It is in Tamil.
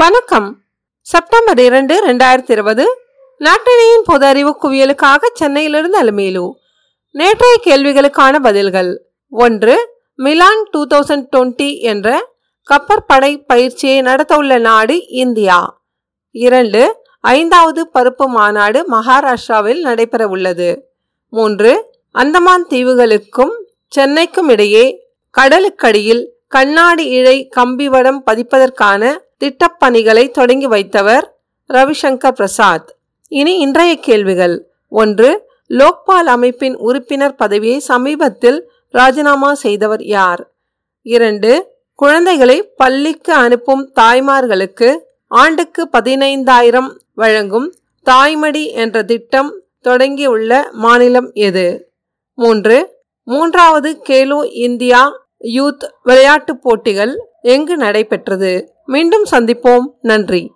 வணக்கம். செப்டம்பர் இரண்டு ரெண்டாயிரத்தி இருபது நாட்டினையின் பொது அறிவு குவியலுக்காக சென்னையிலிருந்து அலுமேலு நேற்றைய கேள்விகளுக்கான பதில்கள். ஒன்று மிலான் டூ தௌசண்ட் டுவெண்ட்டி என்ற கப்பற்படை பயிற்சியை நடத்தவுள்ள நாடு இந்தியா. இரண்டு ஐந்தாவது பருப்பு மாநாடு மகாராஷ்டிராவில் நடைபெற உள்ளது மூன்று அந்தமான் தீவுகளுக்கும் சென்னைக்கும் இடையே கடலுக்கடியில் கண்ணாடி இழை கம்பிவடம் பதிப்பதற்கான திட்டப்பணிகளை தொடங்கி வைத்தவர் ரவிசங்கர் பிரசாத். இனி இன்றைய கேள்விகள். ஒன்று லோக்பால் அமைப்பின் உறுப்பினர் பதவியை சமீபத்தில் ராஜினாமா செய்தவர் யார்? இரண்டு குழந்தைகளை பள்ளிக்கு அனுப்பும் தாய்மார்களுக்கு ஆண்டுக்கு பதினைந்தாயிரம் வழங்கும் தாய்மடி என்ற திட்டம் தொடங்கியுள்ள மாநிலம் எது? மூன்று மூன்றாவது கேலோ இந்தியா யூத் விளையாட்டுப் போட்டிகள் எங்கு நடைபெற்றது? மீண்டும் சந்திப்போம். நன்றி.